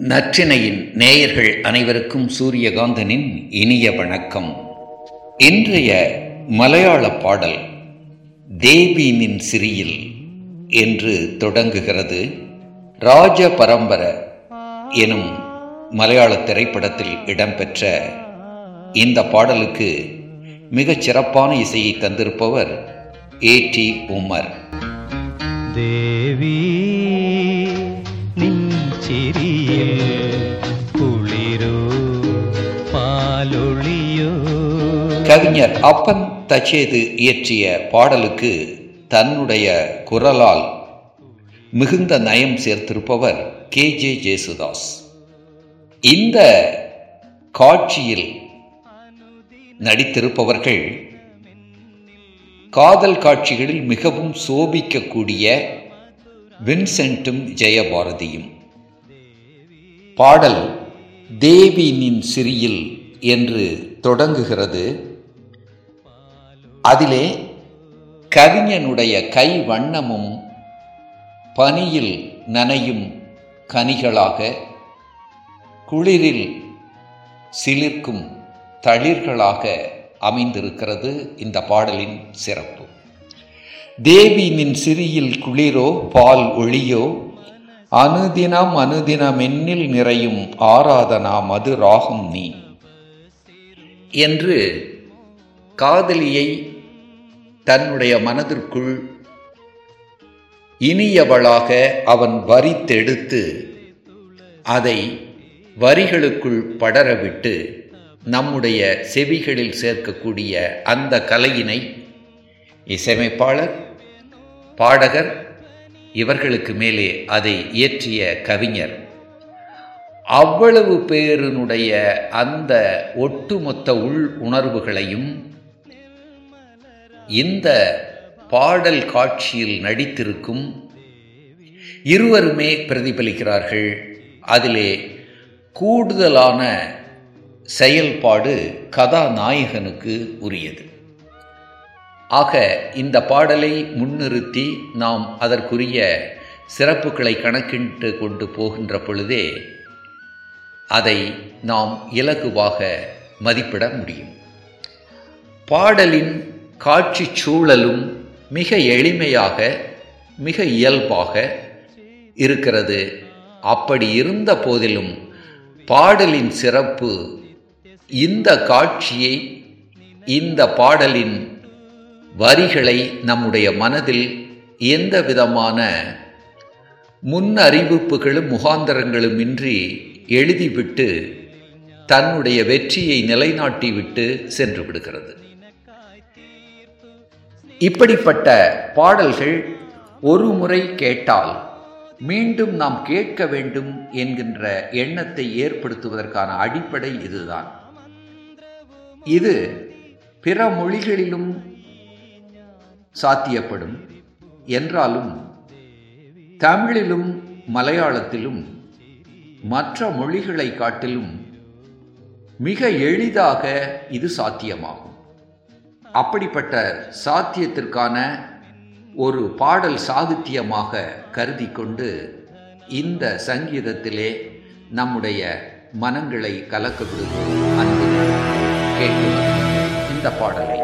நற்றினையின் நேயர்கள் அனைவருக்கும் சூரியகாந்தனின் இனிய வணக்கம். இன்றைய மலையாள பாடல் தேவீனின் சிறியில் என்று தொடங்குகிறது ராஜ பரம்பர எனும் மலையாள திரைப்படத்தில் இடம்பெற்ற இந்த பாடலுக்கு மிகச் சிறப்பான இசையை தந்திருப்பவர் ஏ டி உமர். தேவி சிறியில் குளிரோ பாலொழியோ கவிஞர் அப்பன் தச்சேது இயற்றிய பாடலுக்கு தன்னுடைய குரலால் மிகுந்த நயம் சேர்த்திருப்பவர் கே ஜே ஜேசுதாஸ் இந்த காட்சியில் நடித்திருப்பவர்கள் காதல் காட்சிகளில் மிகவும் சோபிக்கக்கூடிய வின்சென்ட்டும் ஜெயபாரதியும் பாடல் தேவி நின் சிறியில் என்று தொடங்குகிறது. அதிலே கவிஞனுடைய கை வண்ணமும் பனியில் நனையும் கனிகளாக குளிரில் சிலிர்க்கும் தளிர்களாக அமைந்திருக்கிறது இந்த பாடலின் சிறப்பு. தேவி நின் சிறியில் குளிரோ பால் ஒளியோ அனுதினம் அனுதினம் எண்ணில் நிறையும் ஆராதனா மது ராகம் நீ. என்று காதலியை தன்னுடைய மனதிற்குள் இனியவளாக அவன் வரித்தெடுத்து அதை வரிகளுக்குள் படரவிட்டு நம்முடைய செவிகளில் சேர்க்கக்கூடிய அந்த கலையினை இசையமைப்பாளர் பாடகர் இவர்களுக்கு மேலே அதை இயற்றிய கவிஞர். அவ்வளவு பேருனுடைய அந்த ஒட்டுமொத்த உள் உணர்வுகளையும் இந்த பாடல் காட்சியில் நடித்திருக்கும் இருவருமே பிரதிபலிக்கிறார்கள். அதிலே கூடுதலான செயல்பாடு கதாநாயகனுக்கு உரியது. ஆக இந்த பாடலை முன்னிறுத்தி நாம் அதற்குரிய சிறப்புகளை கணக்கிட்டு கொண்டு போகின்ற பொழுதே அதை நாம் இலகுவாக மதிப்பிட முடியும். பாடலின் காட்சி சூழலும் மிக எளிமையாக மிக இயல்பாக இருக்கிறது. அப்படி இருந்த போதிலும் பாடலின் சிறப்பு இந்த காட்சியை இந்த பாடலின் வரிகளை நம்முடைய மனதில் எந்த விதமான முன் அறிவிப்புகளும் முகாந்தரங்களும் இன்றி எழுதிவிட்டு தன்னுடைய வெற்றியை நிலைநாட்டிவிட்டு சென்று விடுகிறது இப்படிப்பட்ட பாடல்கள் ஒரு முறை கேட்டால் மீண்டும் நாம் கேட்க வேண்டும் என்கின்ற எண்ணத்தை ஏற்படுத்துவதற்கான அடிப்படை இதுதான். இது பிற மொழிகளிலும் சாத்தியப்படும். என்றாலும் தமிழிலும் மலையாளத்திலும் மற்ற மொழிகளை காட்டிலும் மிக எளிதாக இது சாத்தியமாகும். அப்படிப்பட்ட சாத்தியத்திற்கான ஒரு பாடல் சாகித்யமாக கருதி கொண்டு இந்த சங்கீதத்திலே நம்முடைய மனங்களை கலக்க விடுவோம் அன்பு கேட்கும் இந்த பாடலை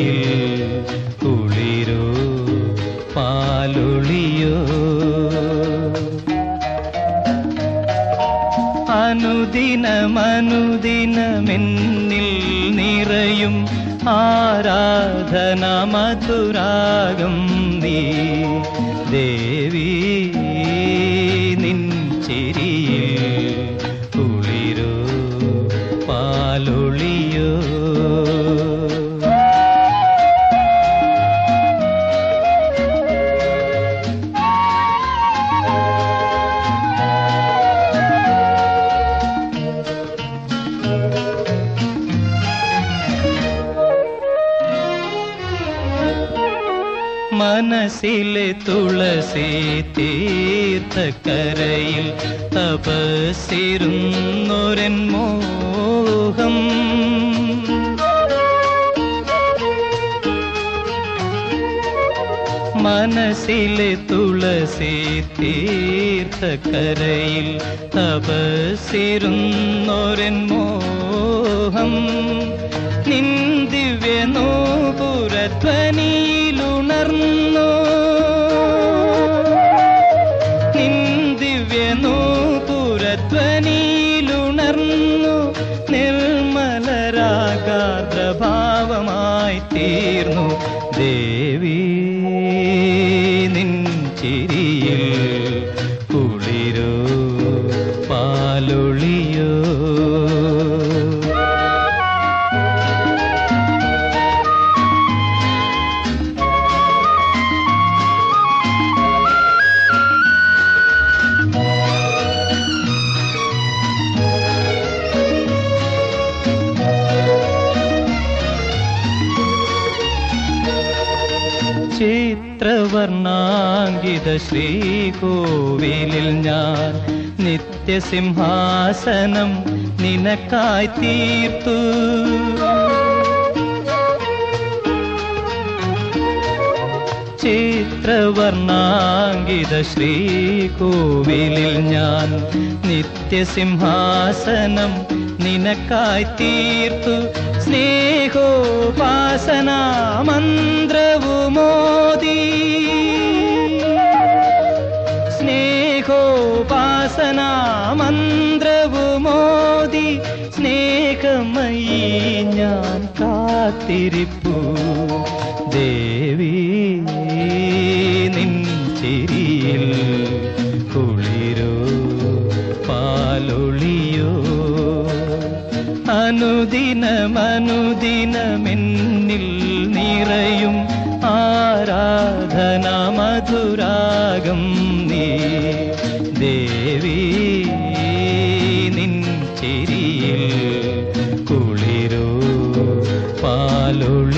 ചിരിയിൽ കുളിരോ പാലൊളിയോ? അനുദിനമനുദിനമെന്നിൽ നിറയും ആരാധന മധുരാഗം നീ. ദേവി മനസ്സിലെ തുളസി തീർത്ഥക്കരയിൽ തപസിരുന്നൊരൻ മോഹം. മനസ്സിലെ തുളസി തീർത്ഥക്കരയിൽ തപസിരുന്നൊരൻ മോഹം. നിൻ ദിവ്യ പകർന്നു നിൻ ദിവ്യനൂപുരധ്വനിയിലുണർന്നു നിർമ്മലരാഗാർദ്രഭാവമായി തീർന്നു ദേവി നിൻ ചിരി ചിത്രവർണാങ്കിത ശ്രീകോവിലിൽ ഞാൻ നിത്യസിംഹാസനം നിനക്കായി തീർത്തു. ചിത്രവർണാങ്കിത ശ്രീകോവിലിൽ ഞാൻ നിത്യസിംഹാസനം നിനക്കായി തീർത്തു. സ്നേഹോപാസന സ്നേഹോപാസന മന്ത്രവുമോദി സ്നേഹമയി ഞാൻ കാത്തിരിപ്പു. ദേവി നിൻ ചിരിയിൽ കുളിരോ പാലൊളിയോ. അനുദിനമനുദിനമെന്നിൽ നിറയും ആരാധന മധുരാഗം നീ. ദേവി আলোর